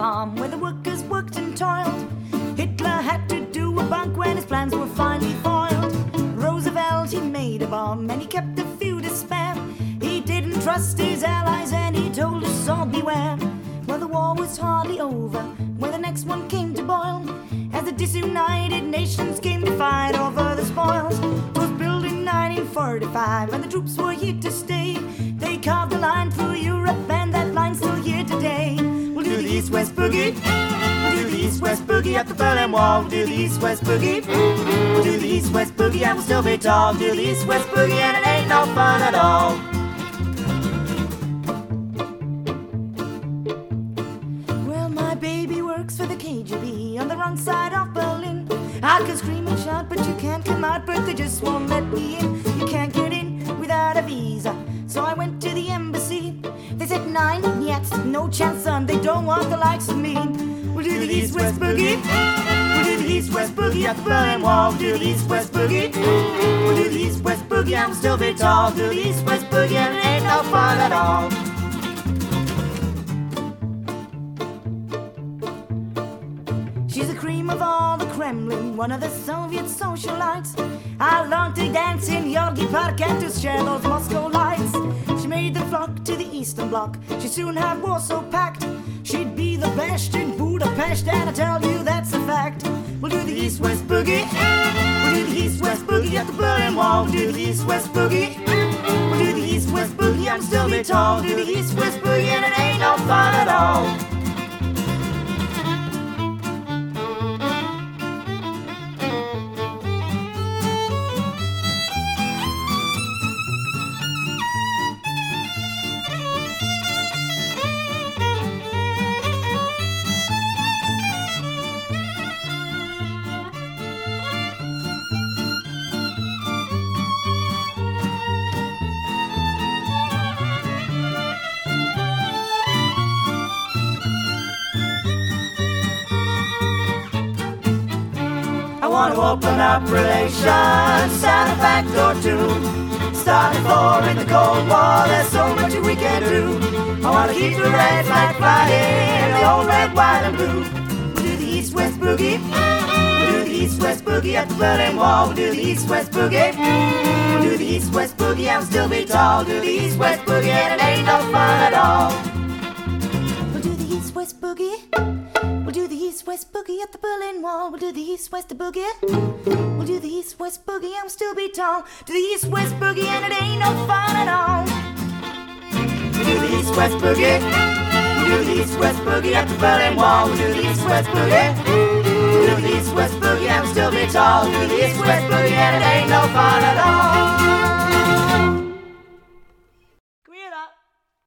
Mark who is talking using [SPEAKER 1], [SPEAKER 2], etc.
[SPEAKER 1] farm where the workers worked and toiled. Hitler had to do a bunk when his plans were finally foiled. Roosevelt, he made a bomb and he kept a few to spare. He didn't trust his allies and he told us all beware. Well, the war was hardly over when the next one came to boil. As the disunited nations came to fight over the spoils. Was built in 1945 and the troops were here to stay. West Boogie. Do the East West Boogie at the Berlin Wall. Do the East West Boogie. Do the East West Boogie and we'll still be tall. Do the East West Boogie and it ain't no fun at all. Well, my baby works for the KGB on the wrong side of Berlin. I can scream and shout, but you can't come out, but they just won't let me in. You can't get in without a visa. Nine, yet no chance, son. They don't want the likes of me. We'll do the East West Boogie. We'll do the East West Boogie at the Berlin Wall. We'll do the East West Boogie. We'll do the East West Boogie. I'm still be tall. Do the East West Boogie and it ain't no fun at all. She's the cream of all the Kremlin, one of the Soviet socialites. I long to dance in Gorky Park and to share those Moscow lights. She made the flock to the Eastern Bloc. She soon had Warsaw packed. She'd be the best in Budapest, and I tell you that's a fact. We'll do the East West Boogie. We'll do the East West Boogie at the Berlin Wall. We'll do the East West Boogie. We'll do the East West Boogie. I'm still be tall. Do the East West Boogie, want to open up relations, sign a fact or two. Starting for in the Cold War, there's so much we can do. I want to keep the red flag flying, the old red, white, and blue. We'll do the East West Boogie. We'll do the East West Boogie at the Berlin Wall. We'll do the East West Boogie. We'll do the East West Boogie and still be tall. Do the East West Boogie and it ain't no fun at all. We'll do the East West Boogie. We'll East West Boogie at the Berlin Wall. We'll do the East West Boogie. We'll do the East West Boogie and still be tall. Do the East West Boogie and it ain't no fun at all. We'll do the East West Boogie. We'll do the East West Boogie at the Berlin Wall. We'll do the East West Boogie. We'll do the East West Boogie and still be tall. Do the East West Boogie and it ain't no fun at all.